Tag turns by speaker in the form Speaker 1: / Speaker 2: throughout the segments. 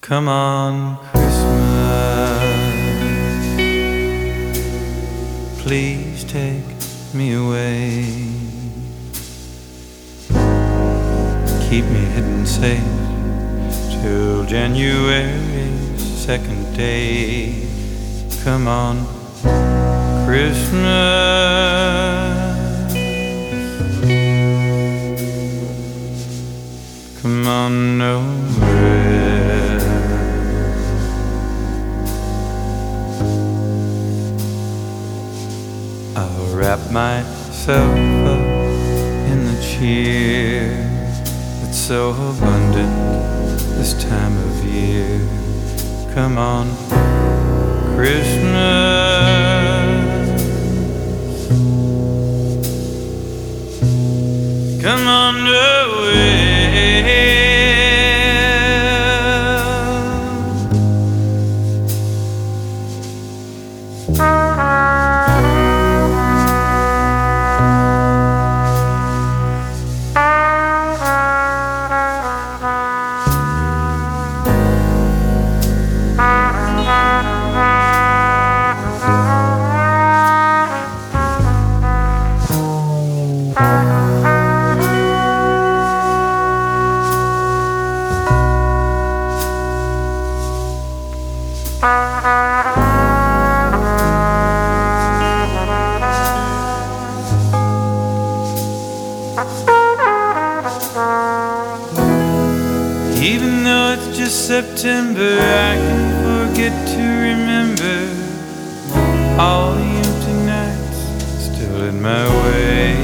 Speaker 1: Come on, Christmas. Please take me away. Keep me hidden safe till January's second day. Come on, Christmas. Wrap myself up in the cheer that's so abundant this time of year. Come on, Christmas. Come on, away. Even though it's just September, I can forget to remember all the empty nights still in my way.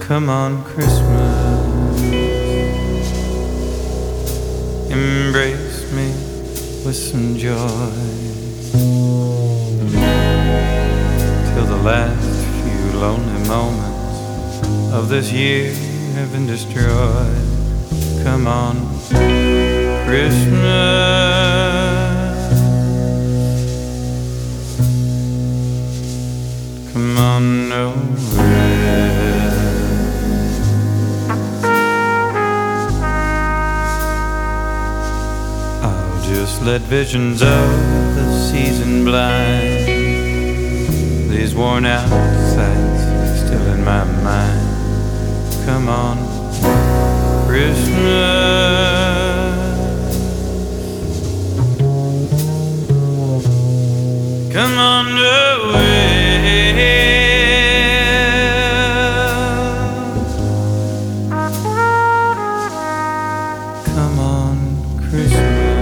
Speaker 1: Come on, Christmas, embrace me with some joy till the last lonely moments of this year have been destroyed. Come on, Christmas. Come on, nowhere. I'll just let visions of the season blind these worn out sights still in my mind. Come on, Christmas. Come on away. Come on, Christmas.